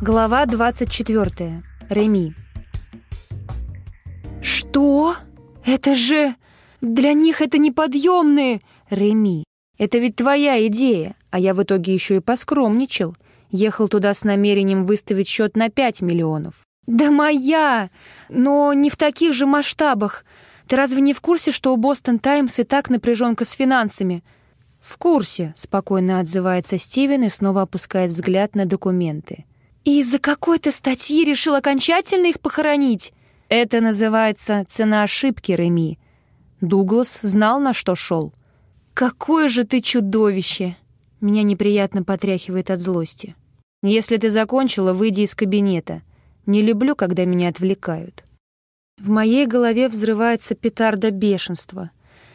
Глава 24. Реми. «Что? Это же... Для них это неподъемные...» «Реми, это ведь твоя идея, а я в итоге еще и поскромничал. Ехал туда с намерением выставить счет на 5 миллионов». «Да моя! Но не в таких же масштабах. Ты разве не в курсе, что у Бостон Таймс и так напряженка с финансами?» «В курсе», — спокойно отзывается Стивен и снова опускает взгляд на документы. «И из-за какой-то статьи решил окончательно их похоронить?» «Это называется цена ошибки, Реми». Дуглас знал, на что шел. «Какое же ты чудовище!» Меня неприятно потряхивает от злости. «Если ты закончила, выйди из кабинета. Не люблю, когда меня отвлекают». В моей голове взрывается петарда бешенства.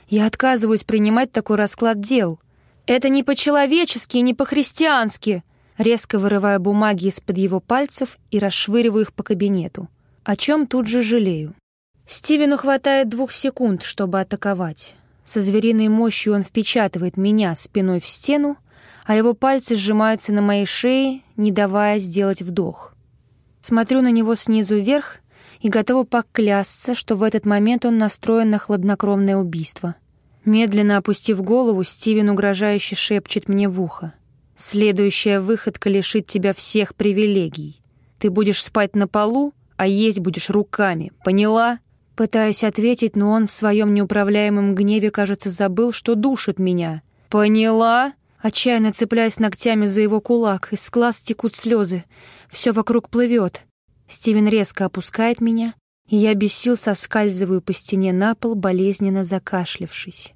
Я отказываюсь принимать такой расклад дел. Это не по-человечески и не по-христиански. Резко вырываю бумаги из-под его пальцев и расшвыриваю их по кабинету. О чем тут же жалею. Стивену хватает двух секунд, чтобы атаковать. Со звериной мощью он впечатывает меня спиной в стену, а его пальцы сжимаются на моей шее, не давая сделать вдох. Смотрю на него снизу вверх и готова поклясться, что в этот момент он настроен на хладнокровное убийство. Медленно опустив голову, Стивен угрожающе шепчет мне в ухо. «Следующая выходка лишит тебя всех привилегий. Ты будешь спать на полу, а есть будешь руками. Поняла?» Пытаюсь ответить, но он в своем неуправляемом гневе, кажется, забыл, что душит меня. «Поняла?» Отчаянно цепляясь ногтями за его кулак, из глаз текут слезы. Все вокруг плывет. Стивен резко опускает меня, и я без сил соскальзываю по стене на пол, болезненно закашлившись.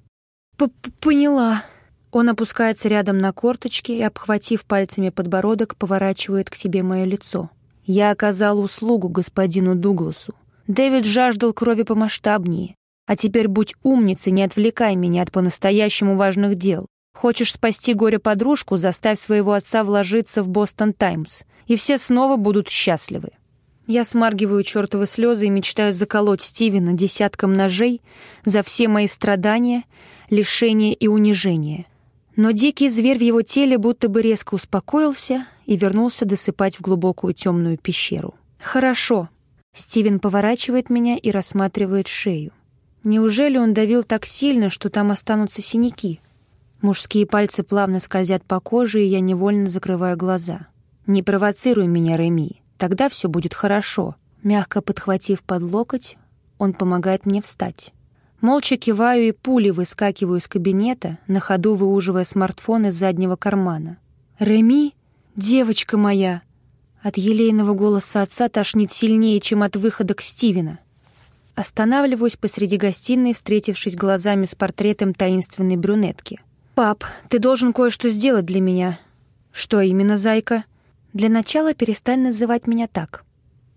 П «Поняла». Он опускается рядом на корточки и, обхватив пальцами подбородок, поворачивает к себе мое лицо. Я оказал услугу господину Дугласу. Дэвид жаждал крови помасштабнее. А теперь будь умницей, не отвлекай меня от по-настоящему важных дел. Хочешь спасти горе-подружку, заставь своего отца вложиться в «Бостон Таймс», и все снова будут счастливы. Я смаргиваю чертовы слезы и мечтаю заколоть Стивена десятком ножей за все мои страдания, лишения и унижения. Но дикий зверь в его теле будто бы резко успокоился и вернулся досыпать в глубокую темную пещеру. «Хорошо», Стивен поворачивает меня и рассматривает шею. Неужели он давил так сильно, что там останутся синяки? Мужские пальцы плавно скользят по коже, и я невольно закрываю глаза. «Не провоцируй меня, Реми, тогда все будет хорошо». Мягко подхватив под локоть, он помогает мне встать. Молча киваю и пулей выскакиваю из кабинета, на ходу выуживая смартфон из заднего кармана. «Реми? Девочка моя!» От елейного голоса отца тошнит сильнее, чем от выхода к Стивена. Останавливаюсь посреди гостиной, встретившись глазами с портретом таинственной брюнетки. «Пап, ты должен кое-что сделать для меня». «Что именно, зайка?» «Для начала перестань называть меня так».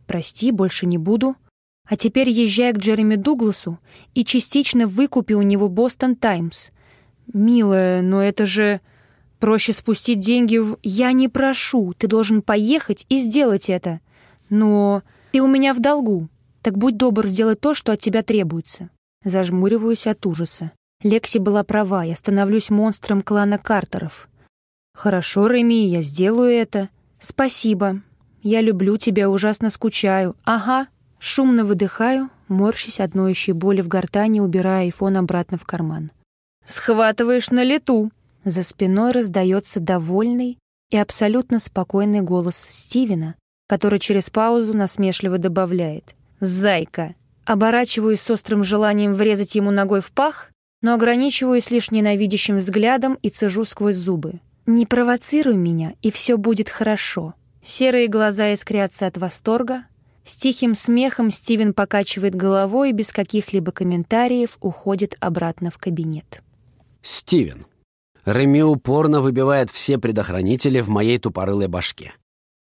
«Прости, больше не буду». «А теперь езжай к Джереми Дугласу и частично выкупи у него «Бостон Таймс». «Милая, но это же...» Проще спустить деньги в... Я не прошу, ты должен поехать и сделать это. Но ты у меня в долгу. Так будь добр сделать то, что от тебя требуется. Зажмуриваюсь от ужаса. Лекси была права, я становлюсь монстром клана Картеров. Хорошо, Реми, я сделаю это. Спасибо. Я люблю тебя, ужасно скучаю. Ага. Шумно выдыхаю, морщись от ноющей боли в гортани, убирая айфон обратно в карман. «Схватываешь на лету!» За спиной раздается довольный и абсолютно спокойный голос Стивена, который через паузу насмешливо добавляет «Зайка!». Оборачиваюсь с острым желанием врезать ему ногой в пах, но ограничиваюсь лишь ненавидящим взглядом и цежу сквозь зубы. «Не провоцируй меня, и все будет хорошо». Серые глаза искрятся от восторга. С тихим смехом Стивен покачивает головой и без каких-либо комментариев уходит обратно в кабинет. Стивен. Реми упорно выбивает все предохранители в моей тупорылой башке.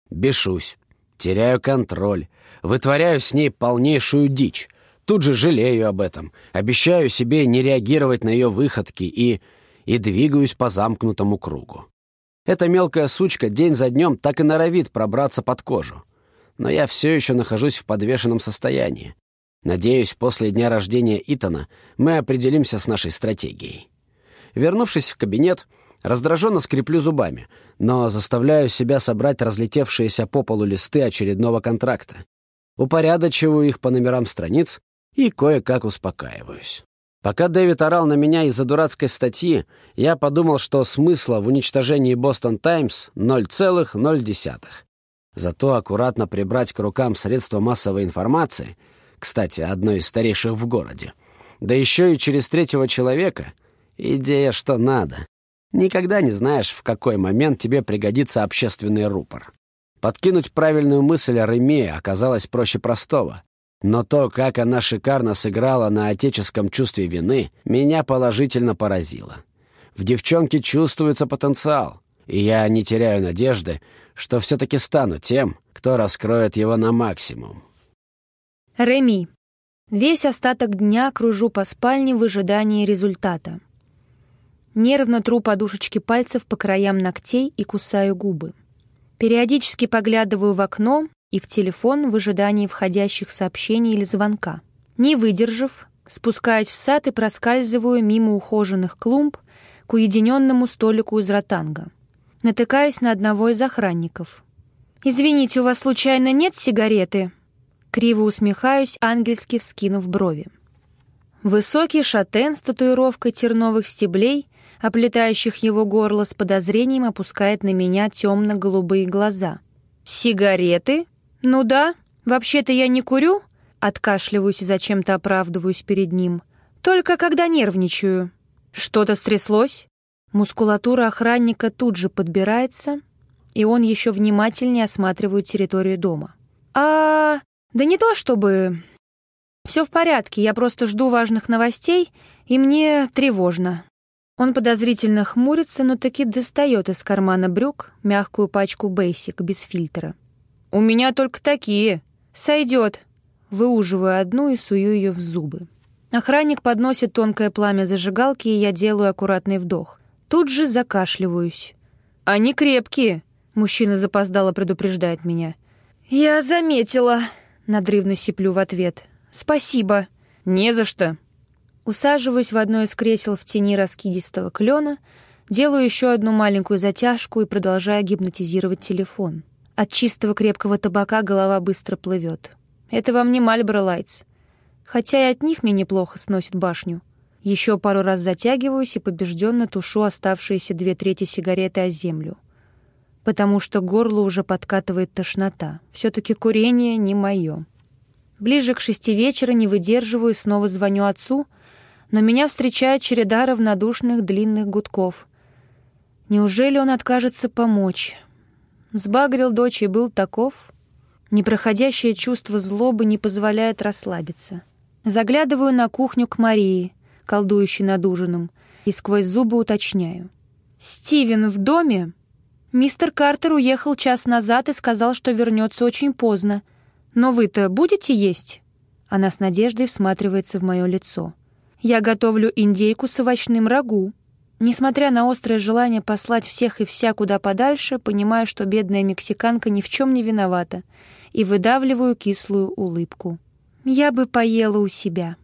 Бешусь, теряю контроль, вытворяю с ней полнейшую дичь. Тут же жалею об этом, обещаю себе не реагировать на ее выходки и... и двигаюсь по замкнутому кругу. Эта мелкая сучка день за днем так и норовит пробраться под кожу. Но я все еще нахожусь в подвешенном состоянии. Надеюсь, после дня рождения Итана мы определимся с нашей стратегией. Вернувшись в кабинет, Раздраженно скреплю зубами, но заставляю себя собрать разлетевшиеся по полу листы очередного контракта. Упорядочиваю их по номерам страниц и кое-как успокаиваюсь. Пока Дэвид орал на меня из-за дурацкой статьи, я подумал, что смысла в уничтожении «Бостон Таймс» 0,0. Зато аккуратно прибрать к рукам средства массовой информации, кстати, одно из старейших в городе, да еще и через третьего человека, идея что надо. Никогда не знаешь, в какой момент тебе пригодится общественный рупор. Подкинуть правильную мысль о Реме оказалось проще простого. Но то, как она шикарно сыграла на отеческом чувстве вины, меня положительно поразило. В девчонке чувствуется потенциал, и я не теряю надежды, что все-таки стану тем, кто раскроет его на максимум. Реми. Весь остаток дня кружу по спальне в ожидании результата. Нервно тру подушечки пальцев по краям ногтей и кусаю губы. Периодически поглядываю в окно и в телефон в ожидании входящих сообщений или звонка. Не выдержав, спускаюсь в сад и проскальзываю мимо ухоженных клумб к уединенному столику из ротанга. Натыкаюсь на одного из охранников. «Извините, у вас случайно нет сигареты?» Криво усмехаюсь, ангельски вскинув брови. Высокий шатен с татуировкой терновых стеблей, оплетающих его горло с подозрением, опускает на меня темно-голубые глаза. «Сигареты?» «Ну да, вообще-то я не курю», — откашливаюсь и зачем-то оправдываюсь перед ним. «Только когда нервничаю». «Что-то стряслось?» Мускулатура охранника тут же подбирается, и он еще внимательнее осматривает территорию дома. «А... да не то чтобы...» «Все в порядке, я просто жду важных новостей, и мне тревожно». Он подозрительно хмурится, но таки достает из кармана брюк мягкую пачку Basic без фильтра. «У меня только такие. Сойдет». Выуживаю одну и сую ее в зубы. Охранник подносит тонкое пламя зажигалки, и я делаю аккуратный вдох. Тут же закашливаюсь. «Они крепкие», — мужчина запоздало предупреждает меня. «Я заметила», — надрывно сиплю в ответ. «Спасибо». «Не за что». Усаживаюсь в одно из кресел в тени раскидистого клена, делаю еще одну маленькую затяжку и продолжаю гипнотизировать телефон. От чистого крепкого табака голова быстро плывет. Это вам не Мальборо Лайтс. Хотя и от них мне неплохо сносит башню. Еще пару раз затягиваюсь и побежденно тушу оставшиеся две трети сигареты о землю. Потому что горло уже подкатывает тошнота. Все-таки курение не мое. Ближе к шести вечера не выдерживаю и снова звоню отцу, но меня встречает череда равнодушных длинных гудков. Неужели он откажется помочь? Сбагрил дочь и был таков. Непроходящее чувство злобы не позволяет расслабиться. Заглядываю на кухню к Марии, колдующей над ужином, и сквозь зубы уточняю. «Стивен в доме?» «Мистер Картер уехал час назад и сказал, что вернется очень поздно. Но вы-то будете есть?» Она с надеждой всматривается в мое лицо. «Я готовлю индейку с овощным рагу. Несмотря на острое желание послать всех и вся куда подальше, понимаю, что бедная мексиканка ни в чем не виновата, и выдавливаю кислую улыбку. «Я бы поела у себя».